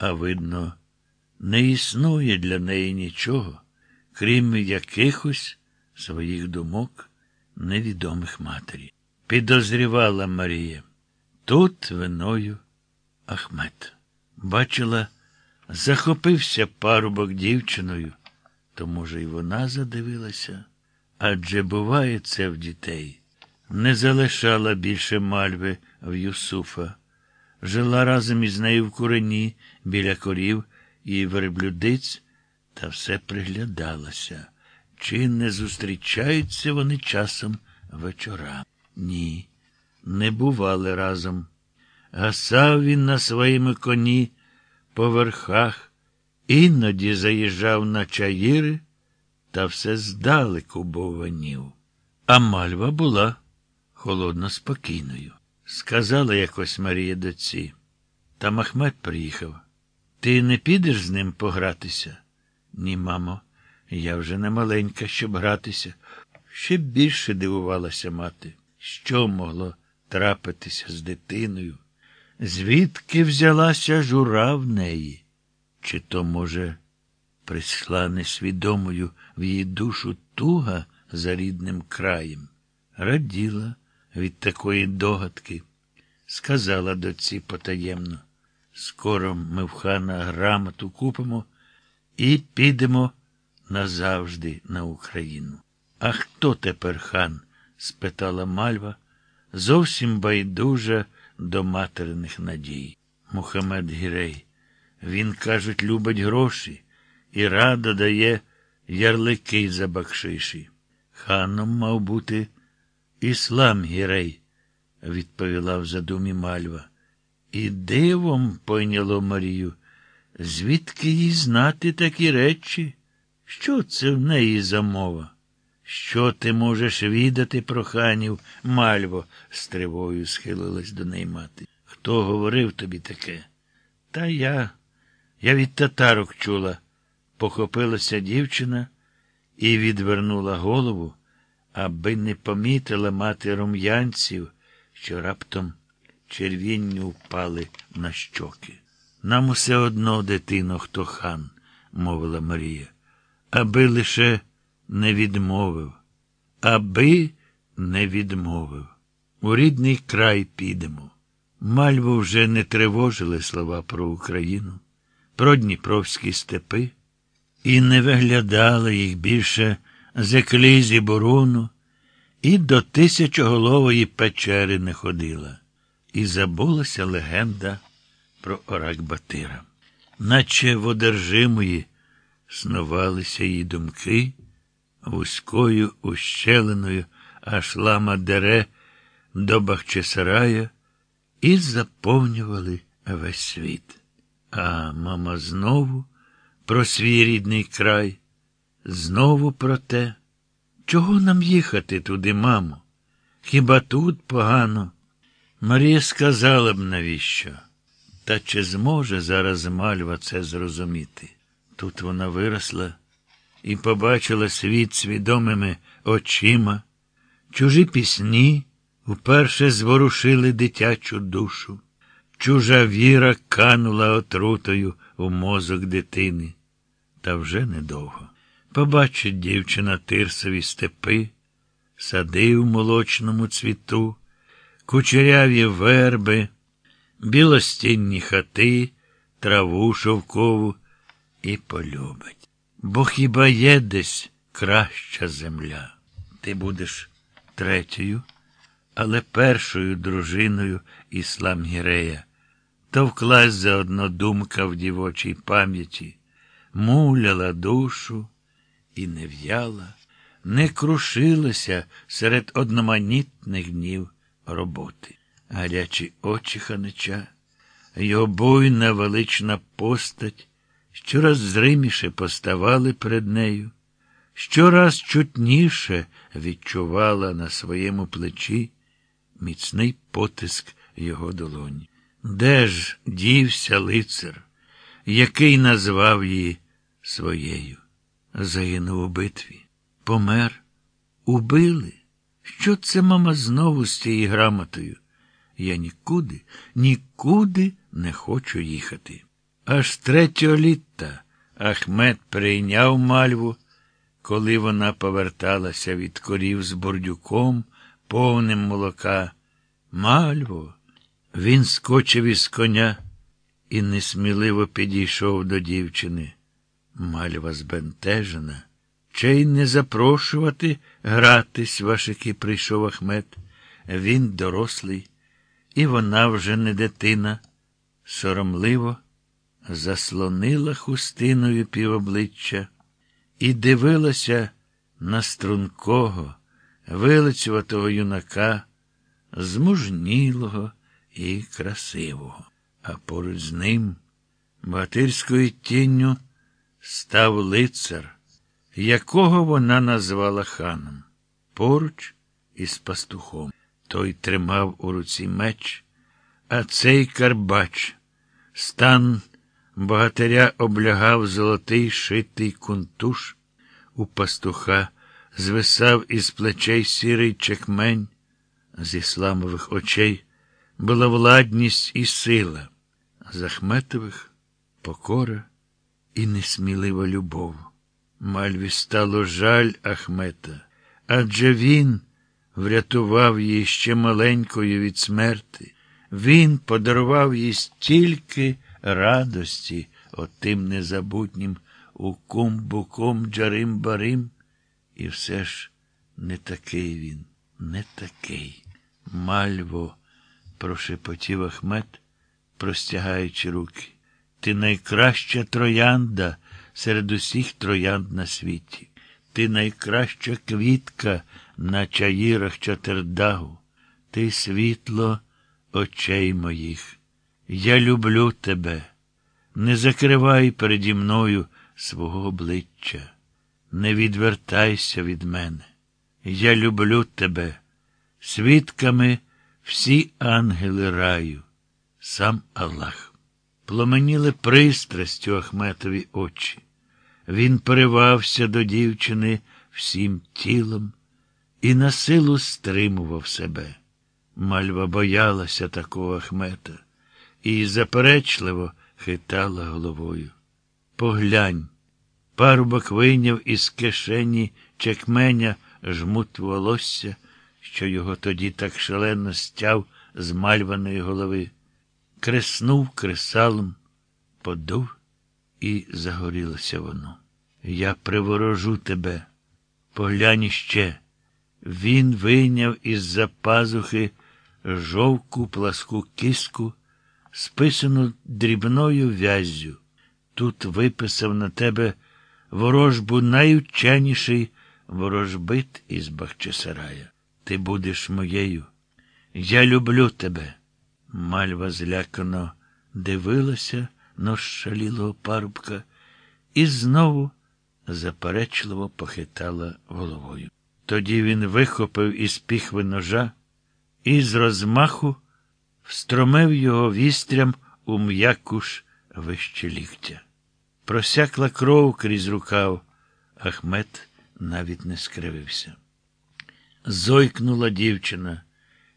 а видно, не існує для неї нічого, крім якихось своїх думок, невідомих матері. Підозрівала Марія. Тут виною Ахмед. Бачила, захопився парубок дівчиною, то, може, й вона задивилася. Адже буває це в дітей. Не залишала більше мальви в Юсуфа. Жила разом із нею в курені біля корів і верблюдиць, та все приглядалася. Чи не зустрічаються вони часом вечора? Ні, не бували разом. Гасав він на своєму коні по верхах, іноді заїжджав на чаїри та все здалеку бованів. А мальва була холодно спокійною. Сказала якось Марія доці. Та Махмед приїхав. Ти не підеш з ним погратися? Ні, мамо, я вже не маленька, щоб гратися. Ще більше дивувалася мати, що могло трапитися з дитиною. Звідки взялася жура в неї? Чи то, може, прийшла несвідомою в її душу туга за рідним краєм? Раділа від такої догадки, сказала доці потаємно. Скоро ми в хана грамоту купимо і підемо назавжди на Україну. А хто тепер хан? спитала Мальва, зовсім байдужа до материних надій. Мухаммед Гірей. Він, кажуть, любить гроші і радо дає ярлики за бакшиші. Ханом мав бути іслам Гірей, відповіла в задумі Мальва. І дивом пойняло Марію. Звідки їй знати такі речі? Що це в неї за мова? Що ти можеш відати про ханів, Мальво? з тривою схилилась до неї мати. Хто говорив тобі таке? Та я. Я від татарок чула, похопилася дівчина і відвернула голову, аби не помітила мати рум'янців, що раптом червінню впали на щоки. Нам усе одно, дитино, хто хан, мовила Марія, аби лише не відмовив, аби не відмовив. У рідний край підемо. Мальву вже не тривожили слова про Україну, про Дніпровські степи, і не виглядали їх більше з еклізі Буруну, і до тисячоголової печери не ходила, і забулася легенда про Орак-Батира. Наче в одержимої снувалися її думки вузькою ущелиною аж лама дере до Бахчисарая і заповнювали весь світ. А мама знову про свій рідний край, знову про те, чого нам їхати туди, мамо? Хіба тут погано? Марія сказала б навіщо? Та чи зможе зараз мальва це зрозуміти? Тут вона виросла і побачила світ свідомими очима, чужі пісні вперше зворушили дитячу душу, чужа віра канула отрутою у мозок дитини. Та вже недовго. Побачить дівчина тирсові степи, сади в молочному цвіту, кучеряві верби, білостінні хати, траву шовкову і полюбить. Бо хіба є десь краща земля? Ти будеш третьою, але першою дружиною іслам Гірея. Товклась заодно думка в дівочій пам'яті, муляла душу і не в'яла, не крушилася серед одноманітних днів роботи. Гарячі очі ханича, його буйна велична постать щораз зриміше поставали перед нею, щораз чутніше відчувала на своєму плечі міцний потиск його долоні. Де ж дівся лицар, який назвав її своєю? Загинув у битві, помер, убили. Що це, мама, знову з цією грамотою? Я нікуди, нікуди не хочу їхати. Аж третього літа Ахмед прийняв мальву, коли вона поверталася від корів з бордюком, повним молока. Мальво, він скочив із коня і несміливо підійшов до дівчини. Мальва збентежена. Чи й не запрошувати гратись, вашики прийшов Ахмед. Він дорослий, і вона вже не дитина. Соромливо заслонила хустиною півобличчя і дивилася на стрункого, вилицюватого юнака, змужнілого і красивого. А поруч з ним багатирською тінню став лицар, якого вона назвала ханом, поруч із пастухом. Той тримав у руці меч, а цей карбач, стан богатиря облягав золотий шитий кунтуш, у пастуха звисав із плечей сірий чекмень, з ісламових очей була владність і сила, з Ахметових покора і несмілива любов. Мальві стало жаль Ахмета, адже він врятував її ще маленькою від смерти. Він подарував їй стільки радості отим незабутнім укум-букум джарим-барим. І все ж не такий він, не такий. Мальво, прошепотів Ахмет, простягаючи руки. Ти найкраща троянда серед усіх троянд на світі. Ти найкраща квітка на чаїрах Чатердагу. Ти світло очей моїх. Я люблю тебе. Не закривай переді мною свого обличчя. Не відвертайся від мене. Я люблю тебе. Свідками всі ангели раю, сам Аллах. Пломеніли пристрастю Ахметові очі. Він перевався до дівчини всім тілом і на силу стримував себе. Мальва боялася такого Ахмета і заперечливо хитала головою. Поглянь, парубок вийняв із кишені чекменя жмут волосся, що його тоді так шалено стяв з мальваної голови, креснув кресалом, подув і загорілося воно. Я приворожу тебе. Поглянь іще. Він вийняв із за пазухи жовку пласку киску, списану дрібною в'яззю. Тут виписав на тебе ворожбу найученіший ворожбит із Бахчисарая. Ти будеш моєю. Я люблю тебе. Мальва злякано дивилася на шалілого парубка і знову заперечливо похитала головою. Тоді він вихопив із піхви ножа і з розмаху встромив його вістрям у м'якуш вище ліктя. Просякла кров крізь рукав, Ахмет навіть не скривився. Зойкнула дівчина.